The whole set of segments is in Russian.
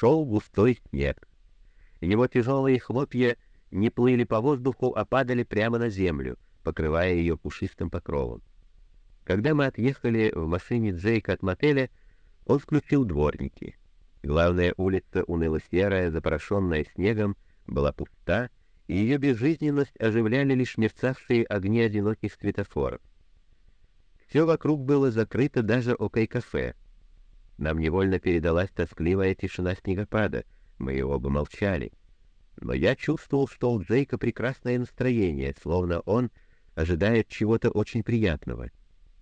шел густой снег. Его тяжелые хлопья не плыли по воздуху, а падали прямо на землю, покрывая ее пушистым покровом. Когда мы отъехали в машине Джейка от мотеля, он включил дворники. Главная улица, уныло-серая, запорошенная снегом, была пуста, и ее безжизненность оживляли лишь мерцавшие огни одиноких светофоров. Все вокруг было закрыто даже окей-кафе. Нам невольно передалась тоскливая тишина снегопада, мы оба молчали. Но я чувствовал, что у Джейка прекрасное настроение, словно он ожидает чего-то очень приятного.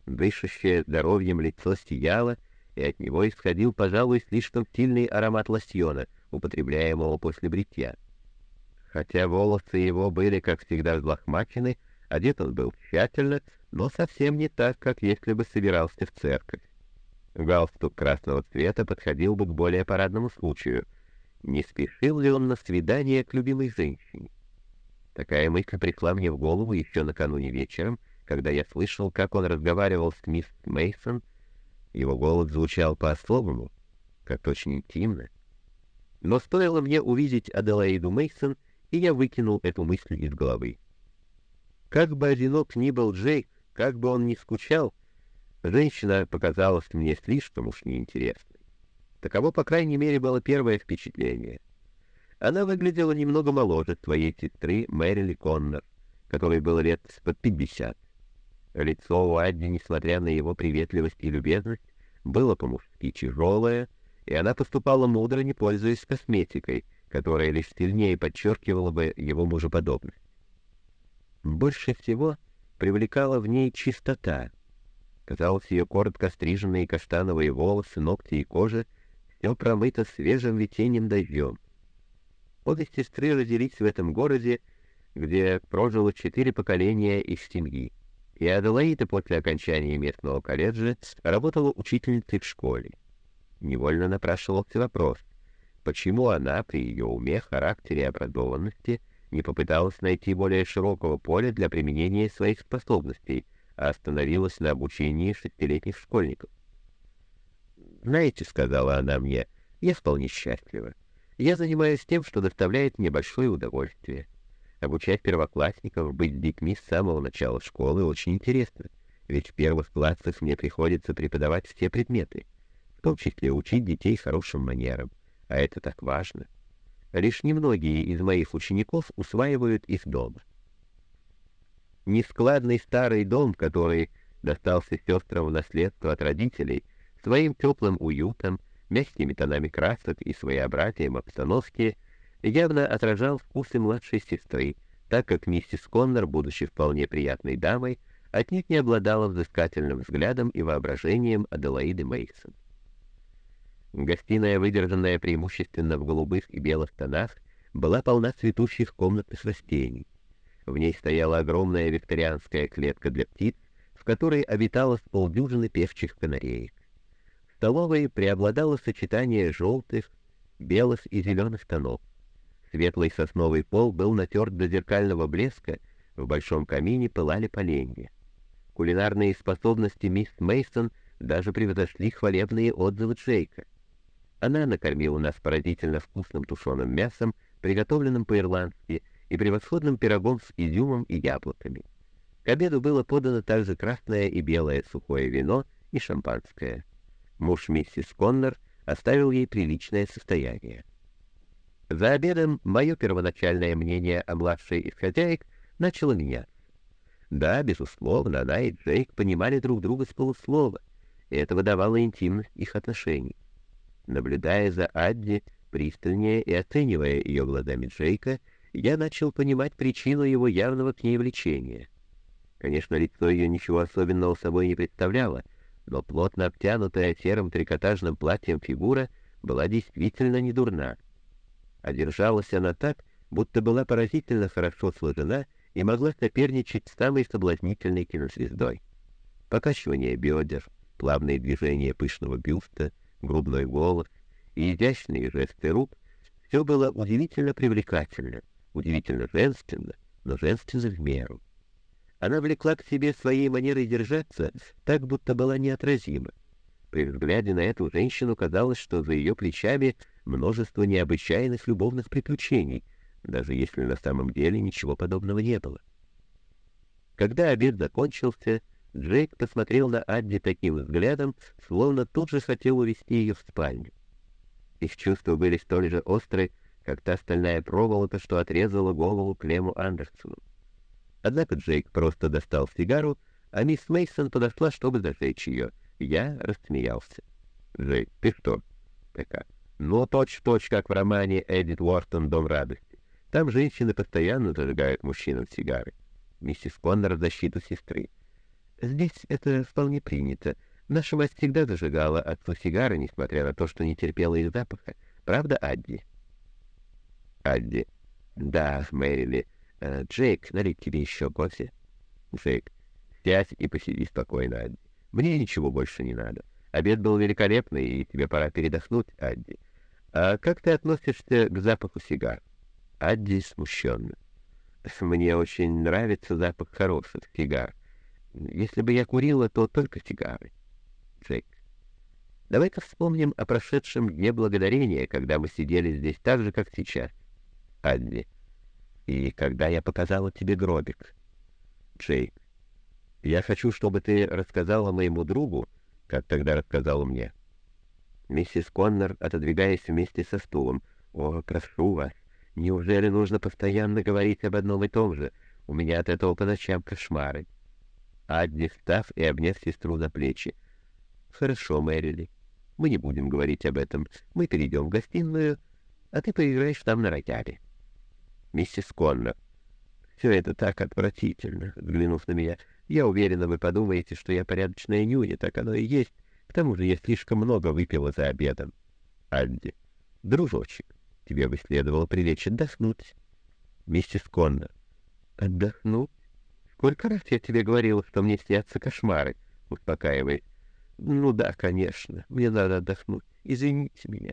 Дышащее здоровьем лицо сияло, и от него исходил, пожалуй, слишком сильный аромат лосьона, употребляемого после бритья. Хотя волосы его были, как всегда, взлохмачены, одет он был тщательно, но совсем не так, как если бы собирался в церковь. Галстук красного цвета подходил бы к более парадному случаю. Не спешил ли он на свидание к любимой женщине? Такая мысль пришла мне в голову еще накануне вечером, когда я слышал, как он разговаривал с мисс Мейсон его голос звучал по-особому, как-то очень интимно. Но стоило мне увидеть Аделаиду Мейсон, и я выкинул эту мысль из головы. Как бы одинок ни был Джейк, как бы он ни скучал, женщина показалась мне слишком уж неинтересной. Таково, по крайней мере, было первое впечатление. Она выглядела немного моложе своей сестры Мэрили Коннор, которой было лет под пятьдесят. Лицо у Адди, несмотря на его приветливость и любезность, было по-мужски тяжелое, и она поступала мудро, не пользуясь косметикой, которая лишь сильнее подчеркивала бы его мужеподобность. Больше всего привлекала в ней чистота. Казалось, ее коротко стриженные каштановые волосы, ногти и кожа все промыто свежим весенним дождем. Обе сестры родились в этом городе, где прожило четыре поколения их семьи и Аделаида после окончания местного колледжа работала учительницей в школе. Невольно напрашивался вопрос, почему она при ее уме, характере и образованности не попыталась найти более широкого поля для применения своих способностей, остановилась на обучении шестилетних школьников. «Знаете, — сказала она мне, — я вполне счастлива. Я занимаюсь тем, что доставляет мне большое удовольствие. Обучать первоклассников быть детьми с самого начала школы очень интересно, ведь в первых классах мне приходится преподавать все предметы, в том числе учить детей хорошим манерам, а это так важно. Лишь немногие из моих учеников усваивают их дома. Нескладный старый дом, который достался сестрам в наследство от родителей, своим теплым уютом, мягкими тонами красок и своеобразием обстановки — явно отражал вкусы младшей сестры, так как миссис Коннор, будучи вполне приятной дамой, отнюдь не обладала взыскательным взглядом и воображением Аделаиды Мейсон. Гостиная, выдержанная преимущественно в голубых и белых тонах, была полна цветущих комнатных растений. В ней стояла огромная викторианская клетка для птиц, в которой обитало полдюжины певчих канареек. В столовой преобладало сочетание желтых, белых и зеленых тонов. Светлый сосновый пол был натерт до зеркального блеска, в большом камине пылали поленья. Кулинарные способности мисс Мейсон даже превзошли хвалебные отзывы Джейка. Она накормила нас поразительно вкусным тушеным мясом, приготовленным по-ирландски, и превосходным пирогом с изюмом и яблоками. К обеду было подано также красное и белое сухое вино и шампанское. Муж миссис Коннор оставил ей приличное состояние. За обедом мое первоначальное мнение о младшей из хозяек начало меняться. Да, безусловно, она и Джейк понимали друг друга с полуслова, и это выдавало интимность их отношений. Наблюдая за Адди, пристальнее и оценивая ее глазами Джейка, я начал понимать причину его явного к ней влечения. Конечно, лицо ее ничего особенного собой не представляло, но плотно обтянутая серым трикотажным платьем фигура была действительно недурна. Одержалась она так, будто была поразительно хорошо сложена и могла соперничать с самой соблазнительной кинозвездой. Покачивание бедер, плавные движения пышного бюста, грудной голос и изящные жесты рук — все было удивительно привлекательно, удивительно женственно, но женственно в меру. Она влекла к себе своей манерой держаться, так будто была неотразима. При взгляде на эту женщину казалось, что за ее плечами множество необычайных любовных приключений, даже если на самом деле ничего подобного не было. Когда обед закончился, Джейк посмотрел на Адди таким взглядом, словно тут же хотел увести ее в спальню. Их чувства были столь же остры, как та стальная проволока, что отрезала голову Клему Андерсону. Однако Джейк просто достал сигару, а мисс Мейсон подошла, чтобы зажечь ее. Я рассмеялся. «Джейк, ты что?» «ТК. Ну, точь-в-точь, как в романе Эдит Уортон «Дом радости». Там женщины постоянно зажигают мужчинам сигары. Миссис Коннор в защиту сестры. Здесь это вполне принято. Наша мать всегда зажигала отцу сигары, несмотря на то, что не терпела их запаха. Правда, Адди? Адди. Да, Мэрили. Э, Джейк, налить тебе еще кофе? Джейк. Сядь и посиди спокойно, Адди. Мне ничего больше не надо. Обед был великолепный, и тебе пора передохнуть, Адди. А как ты относишься к запаху сигар? Адди смущенно. Мне очень нравится запах хороших сигар. Если бы я курила, то только сигары. Джейк. Давай-ка вспомним о прошедшем дне благодарения, когда мы сидели здесь так же, как сейчас. Адди. И когда я показала тебе гробик. Джейк. Я хочу, чтобы ты рассказала моему другу, как тогда рассказала мне. Миссис Коннор, отодвигаясь вместе со стулом. «О, прошу вас, неужели нужно постоянно говорить об одном и том же? У меня от этого по ночам кошмары». Адди, встав и обняв сестру за плечи. «Хорошо, Мэрили, мы не будем говорить об этом. Мы перейдем в гостиную, а ты поиграешь там на рояле». «Миссис Коннор, все это так отвратительно», — взглянув на меня. «Я уверена, вы подумаете, что я порядочная нюня, так оно и есть. К тому же я слишком много выпила за обедом». «Адди, дружочек, тебе бы следовало прилечь отдохнуть». «Миссис Коннор, отдохнуть?» Сколько раз я тебе говорила, что мне снятся кошмары, успокаивает. Ну да, конечно, мне надо отдохнуть. Извините меня.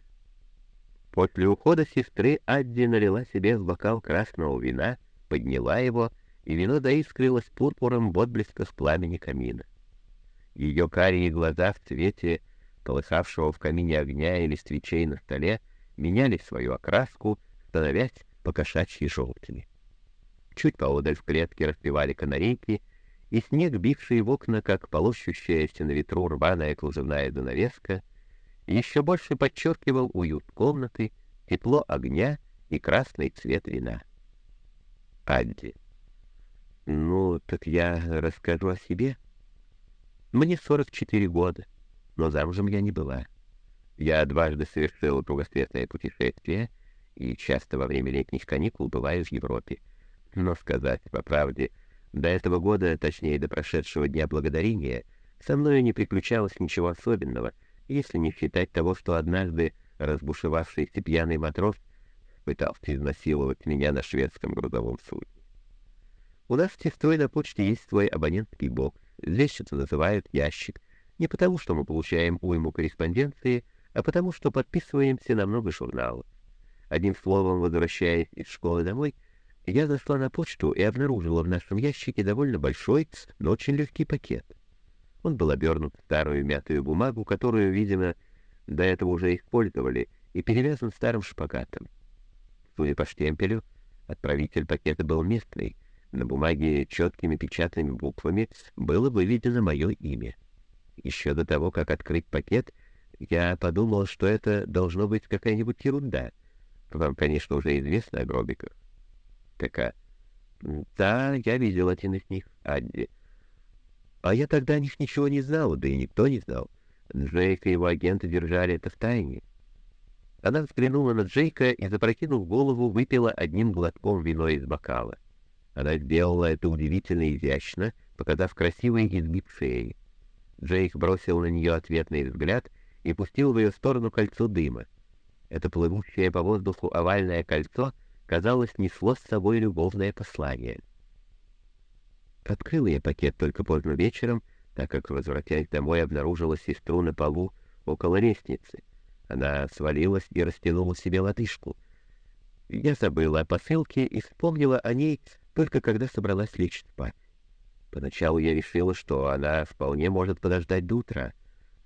После ухода сестры Адди налила себе в бокал красного вина, подняла его, и вино доискрилось пурпуром в отблесках пламени камина. Ее карие глаза в цвете полыхавшего в камине огня или свечей на столе меняли свою окраску, становясь покошачьи желтыми. Чуть поодаль в клетке распевали канарейки, и снег, бивший в окна, как полощущаяся на ветру рваная кружевная занавеска, еще больше подчеркивал уют комнаты, тепло огня и красный цвет вина. Адди. «Ну, так я расскажу о себе. Мне 44 года, но замужем я не была. Я дважды совершил кругосветное путешествие и часто во время летних каникул бываю в Европе. Но сказать по правде, до этого года, точнее до прошедшего Дня Благодарения, со мною не приключалось ничего особенного, если не считать того, что однажды разбушевавшийся пьяный матрос пытался изнасиловать меня на шведском грузовом судне. У нас в Тестой на почте есть свой абонентский бокс. Здесь это называют ящик. Не потому, что мы получаем уйму корреспонденции, а потому, что подписываемся на много журналов. Одним словом, возвращаясь из школы домой, я зашла на почту и обнаружила в нашем ящике довольно большой, но очень легкий пакет. Он был обернут в старую мятую бумагу, которую, видимо, до этого уже использовали, и перевязан старым шпагатом. Судя по штемпелю, отправитель пакета был местный. На бумаге четкими печатными буквами было выведено мое имя. Еще до того, как открыть пакет, я подумал, что это должно быть какая-нибудь ерунда. Вам, конечно, уже известно о гробиках. ТК. Да, я видел один из них, Адди. А я тогда о них ничего не знал, да и никто не знал. Джейк и его агенты держали это в тайне. Она взглянула на Джейка и, запрокинув голову, выпила одним глотком вино из бокала. Она сделала это удивительно изящно, показав красивый изгиб шеи. Джейк бросил на нее ответный взгляд и пустил в ее сторону кольцо дыма. Это плывущее по воздуху овальное кольцо — казалось, несло с собой любовное послание. Открыл я пакет только поздно вечером, так как, возвратясь домой, обнаружила сестру на полу около лестницы. Она свалилась и растянула себе лодыжку. Я забыла о посылке и вспомнила о ней только когда собралась лечь спать. Поначалу я решила, что она вполне может подождать до утра.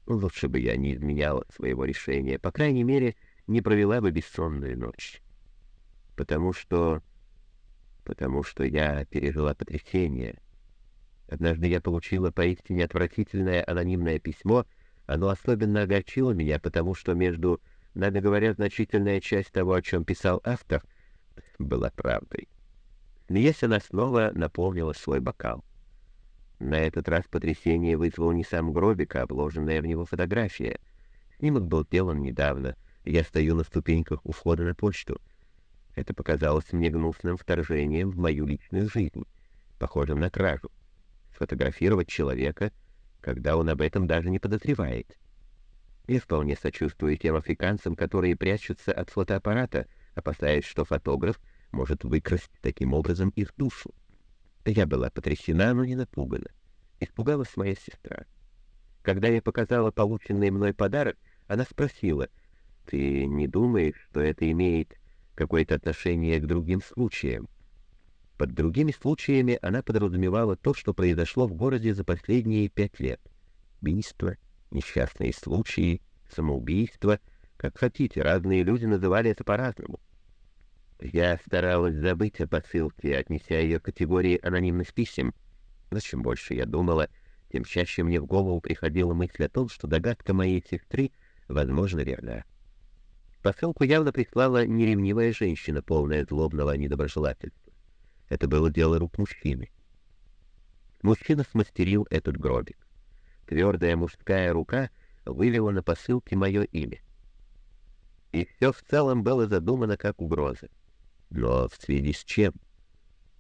Лучше бы я не изменяла своего решения. По крайней мере, не провела бы бессонную ночь. Потому что... потому что я пережила потрясение. Однажды я получила поистине отвратительное анонимное письмо. Оно особенно огорчило меня, потому что между, надо говоря, значительная часть того, о чем писал автор, была правдой. Смеясь, она снова наполнила свой бокал. На этот раз потрясение вызвал не сам гробик, а обложенная в него фотография. Снимок был сделан недавно. Я стою на ступеньках у входа на почту. Это показалось мне гнусным вторжением в мою личную жизнь, похожим на кражу. Сфотографировать человека, когда он об этом даже не подозревает. Я вполне сочувствую тем африканцам, которые прячутся от фотоаппарата, опасаясь, что фотограф может выкрасть таким образом их душу. Я была потрясена, но не напугана. Испугалась моя сестра. Когда я показала полученный мной подарок, она спросила, «Ты не думаешь, что это имеет какое-то отношение к другим случаям?» Под другими случаями она подразумевала то, что произошло в городе за последние пять лет. Убийства, несчастные случаи, самоубийства. Как хотите, разные люди называли это по-разному. Я старалась забыть о посылке, отнеся ее к категории анонимных писем. Но чем больше я думала, тем чаще мне в голову приходила мысль о том, что догадка моей сестры, возможно, верна. Посылку явно прислала неревнивая женщина, полная злобного недоброжелательства. Это было дело рук мужчины. Мужчина смастерил этот гробик. Твердая мужская рука вывела на посылке мое имя. И все в целом было задумано как угроза. Но в связи с чем?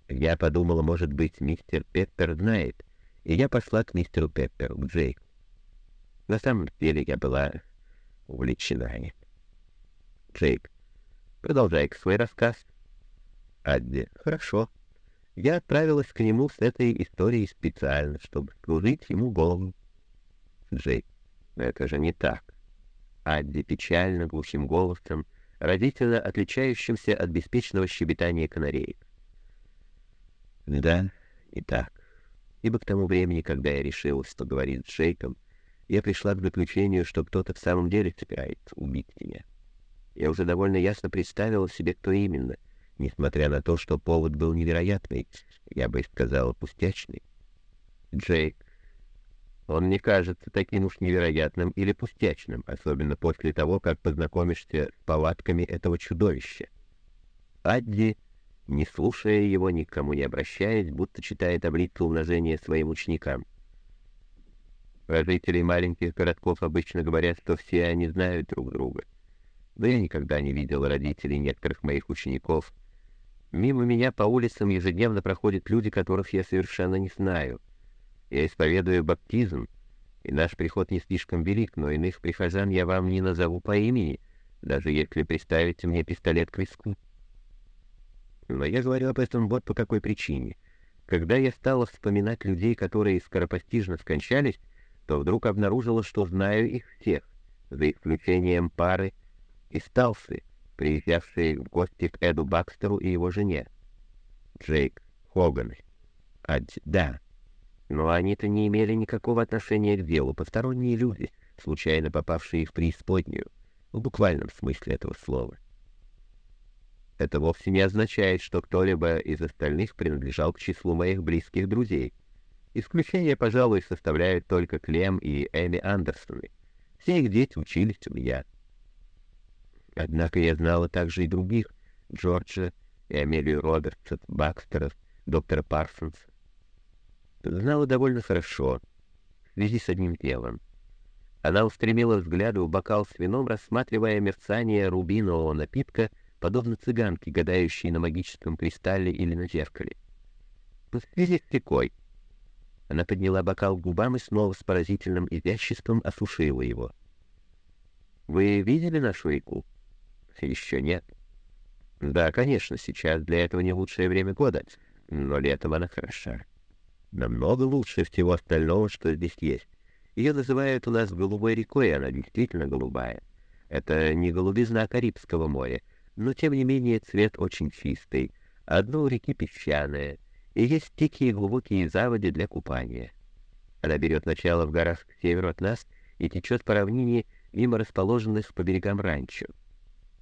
Я подумала, может быть, мистер Пеппер знает, и я пошла к мистеру Пепперу, к Джейку. На самом деле я была увлечена им. Джейк, продолжай свой рассказ. Адди, хорошо. Я отправилась к нему с этой историей специально, чтобы кружить ему голову. Джейк, это же не так. Адди печально, глухим голосом, разительно отличающимся от беспечного щебетания канареек. Да, и так. Ибо к тому времени, когда я решил, что говорить с Джейком, я пришла к заключению, что кто-то в самом деле собирается убить меня. Я уже довольно ясно представила себе, кто именно, несмотря на то, что повод был невероятный, я бы сказала, пустячный. Джейк он не кажется таким уж невероятным или пустячным, особенно после того, как познакомишься с повадками этого чудовища. Адди, не слушая его, никому не обращаясь, будто читает таблицу умножения своим ученикам. Про жителей маленьких городков обычно говорят, что все они знают друг друга. Да я никогда не видел родителей некоторых моих учеников. Мимо меня по улицам ежедневно проходят люди, которых я совершенно не знаю — я исповедую баптизм, и наш приход не слишком велик, но иных прихожан я вам не назову по имени, даже если приставите мне пистолет к виску. Но я говорю об этом вот по какой причине. Когда я стала вспоминать людей, которые скоропостижно скончались, то вдруг обнаружила, что знаю их всех, за исключением пары и Сталсы, приезжавшие в гости к Эду Бакстеру и его жене. Джейк Хоган. Ад... Да, но они-то не имели никакого отношения к делу, посторонние люди, случайно попавшие в преисподнюю, в буквальном смысле этого слова. Это вовсе не означает, что кто-либо из остальных принадлежал к числу моих близких друзей. Исключение, пожалуй, составляют только Клем и Эми Андерсоны. Все их дети учились у меня. Однако я знала также и других, Джорджа и Амелию Робертсов, Бакстеров, доктора Парсонса знала довольно хорошо, в связи с одним делом. Она устремила взгляды в бокал с вином, рассматривая мерцание рубинового напитка, подобно цыганке, гадающей на магическом кристалле или на зеркале. В связи с рекой. Она подняла бокал к губам и снова с поразительным изяществом осушила его. «Вы видели нашу реку?» «Еще нет». «Да, конечно, сейчас для этого не лучшее время года, но летом она хороша» намного лучше всего остального, что здесь есть. Ее называют у нас голубой рекой, она действительно голубая. Это не голубизна Карибского моря, но тем не менее цвет очень чистый. Одно у реки песчаное, и есть дикие глубокие заводи для купания. Она берет начало в горах к северу от нас и течет по равнине мимо расположенных по берегам ранчо.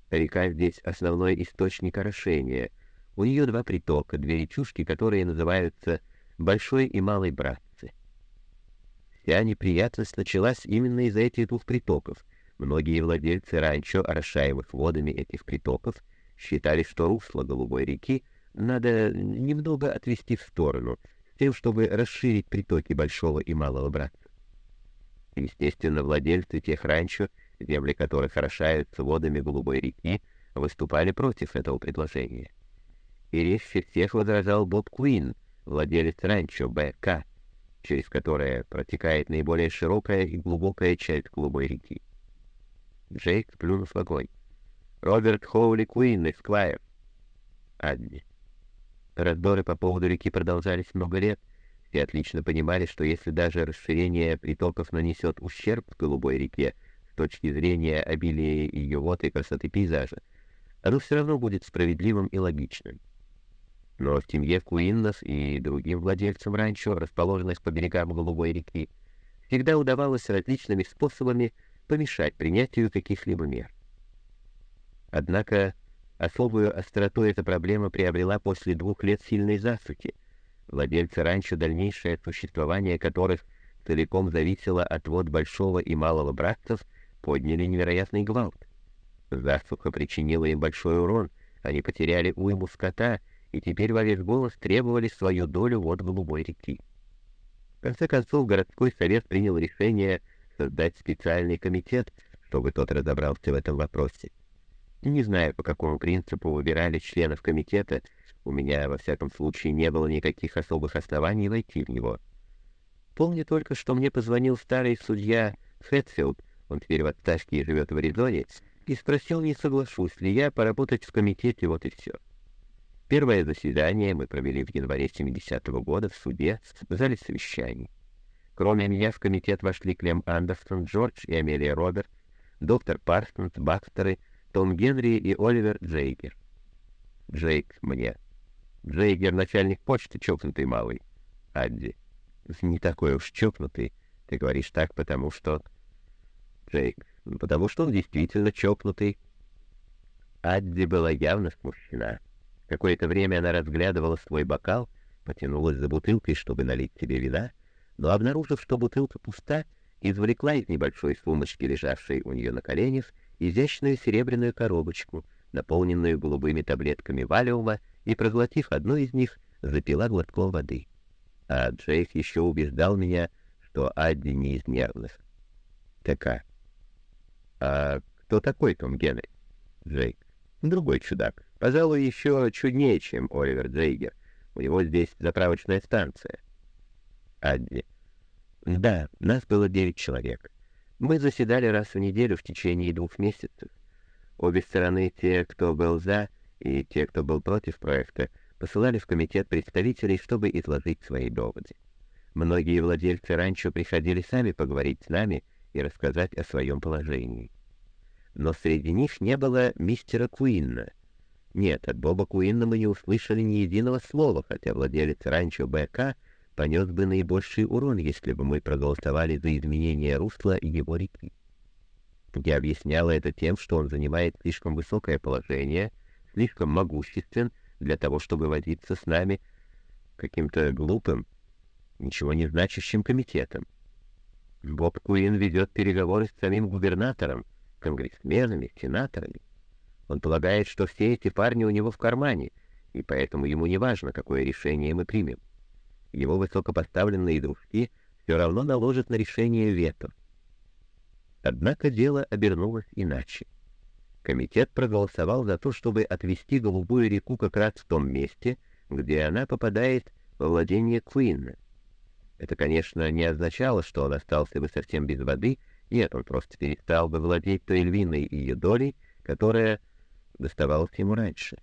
Река здесь основной источник орошения. У нее два притока, две речушки, которые называются Большой и Малый Братцы. Вся неприятность началась именно из-за этих двух притоков. Многие владельцы ранчо, орошаемых водами этих притоков, считали, что русло Голубой реки надо немного отвести в сторону, тем, чтобы расширить притоки Большого и Малого Братца. Естественно, владельцы тех ранчо, земли которых орошаются водами Голубой реки, выступали против этого предложения. И резче всех возражал Боб Куин, владелец ранчо БК, через которое протекает наиболее широкая и глубокая часть Голубой реки. Джейк плюнул в огонь. Роберт Хоули Куин, Эсквайр. Адни. Раздоры по поводу реки продолжались много лет, все отлично понимали, что если даже расширение притоков нанесет ущерб Голубой реке точки зрения обилия ее вод и красоты пейзажа, оно все равно будет справедливым и логичным. Но в семье Куиннос и другим владельцам ранчо, расположенных по берегам Голубой реки, всегда удавалось различными способами помешать принятию каких-либо мер. Однако особую остроту эта проблема приобрела после двух лет сильной засухи, владельцы раньше дальнейшее существование которых целиком зависело от вод большого и малого братцев, подняли невероятный гвалт. Засуха причинила им большой урон, они потеряли уйму скота и теперь во весь голос требовали свою долю вод Голубой реки. В конце концов, городской совет принял решение создать специальный комитет, чтобы тот разобрался в этом вопросе. Не знаю, по какому принципу выбирали членов комитета, у меня, во всяком случае, не было никаких особых оснований войти в него. Помню только, что мне позвонил старый судья Хэтфилд, он теперь в отставке и живет в Аризоне, и спросил, не соглашусь ли я поработать в комитете, вот и все. Первое заседание мы провели в январе 70-го года в суде в зале совещаний. Кроме меня в комитет вошли Клем Андерсон, Джордж и Амелия Роберт, доктор Парсонс, Бакстеры, Том Генри и Оливер Джейгер. Джейк мне Джейгер — начальник почты, чокнутый малый. Адди. Не такой уж чокнутый. Ты говоришь так, потому что... Джейк. Потому что он действительно чокнутый. Адди была явно смущена. Какое-то время она разглядывала свой бокал, потянулась за бутылкой, чтобы налить себе вина, но, обнаружив, что бутылка пуста, извлекла из небольшой сумочки, лежавшей у нее на коленях, изящную серебряную коробочку, наполненную голубыми таблетками валиума и, проглотив одну из них, запила глотком воды. А Джейк еще убеждал меня, что Адди не из нервных. ТК. А кто такой Том Генри? Джейк. Другой чудак. Пожалуй, еще чуднее, чем Оливер Джейгер. У него здесь заправочная станция. Адди. Да, нас было девять человек. Мы заседали раз в неделю в течение двух месяцев. Обе стороны, те, кто был за, и те, кто был против проекта, посылали в комитет представителей, чтобы изложить свои доводы. Многие владельцы раньше приходили сами поговорить с нами и рассказать о своем положении. Но среди них не было мистера Куинна. Нет, от Боба Куинна мы не услышали ни единого слова, хотя владелец ранчо БК понес бы наибольший урон, если бы мы проголосовали за изменение русла его реки. Я объясняла это тем, что он занимает слишком высокое положение — слишком могуществен для того, чтобы водиться с нами каким-то глупым, ничего не значащим комитетом. Боб Куин ведет переговоры с самим губернатором, конгрессменами, сенаторами. Он полагает, что все эти парни у него в кармане, и поэтому ему не важно, какое решение мы примем. Его высокопоставленные дружки все равно наложат на решение вето. Однако дело обернулось иначе. Комитет проголосовал за то, чтобы отвести Голубую реку как раз в том месте, где она попадает во владение Куинна. Это, конечно, не означало, что он остался бы совсем без воды, нет, он просто перестал бы владеть той львиной ее долей, которая доставалась ему раньше.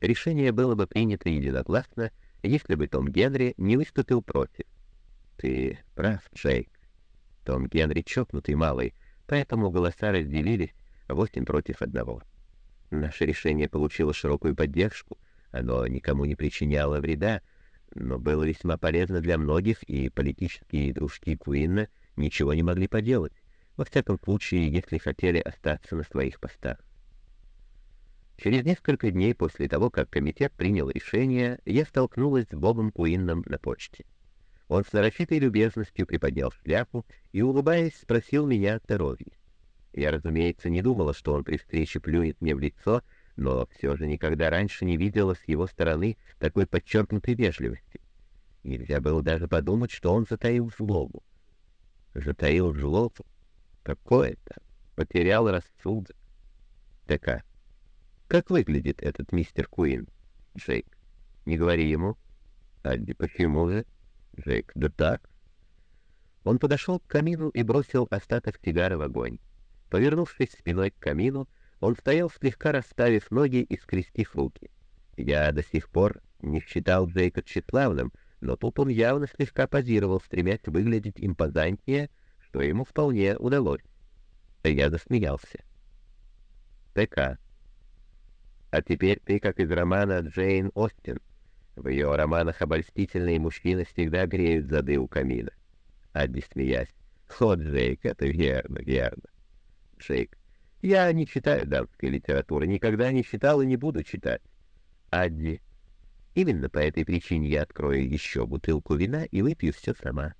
Решение было бы принято единогласно, если бы Том Генри не выступил против. Ты прав, Джейк. Том Генри чокнутый малый, поэтому голоса разделились, восемь против одного. Наше решение получило широкую поддержку, оно никому не причиняло вреда, но было весьма полезно для многих, и политические дружки Куинна ничего не могли поделать, во всяком случае, если хотели остаться на своих постах. Через несколько дней после того, как комитет принял решение, я столкнулась с Бобом Куинном на почте. Он с нарочитой любезностью приподнял шляпу и, улыбаясь, спросил меня о здоровье. Я, разумеется, не думала, что он при встрече плюнет мне в лицо, но все же никогда раньше не видела с его стороны такой подчеркнутой вежливости. Нельзя было даже подумать, что он затаил злобу. Затаил злобу? Какое-то. Потерял рассудок. ТК. Как выглядит этот мистер Куин? Джейк. Не говори ему. Адди, почему же? Джейк. Да так. Он подошел к камину и бросил остаток сигары в огонь. Повернувшись спиной к камину, он стоял слегка расставив ноги и скрестив руки. Я до сих пор не считал Джейка тщеславным, но тут он явно слегка позировал, стремясь выглядеть импозантнее, что ему вполне удалось. Я засмеялся. ТК. А теперь ты, как из романа Джейн Остин. В ее романах обольстительные мужчины всегда греют зады у камина. Адди смеясь. О, Джейк, это верно, верно. Джейк. Я не читаю дамской литературы, никогда не читал и не буду читать. Адди. Именно по этой причине я открою еще бутылку вина и выпью все сама.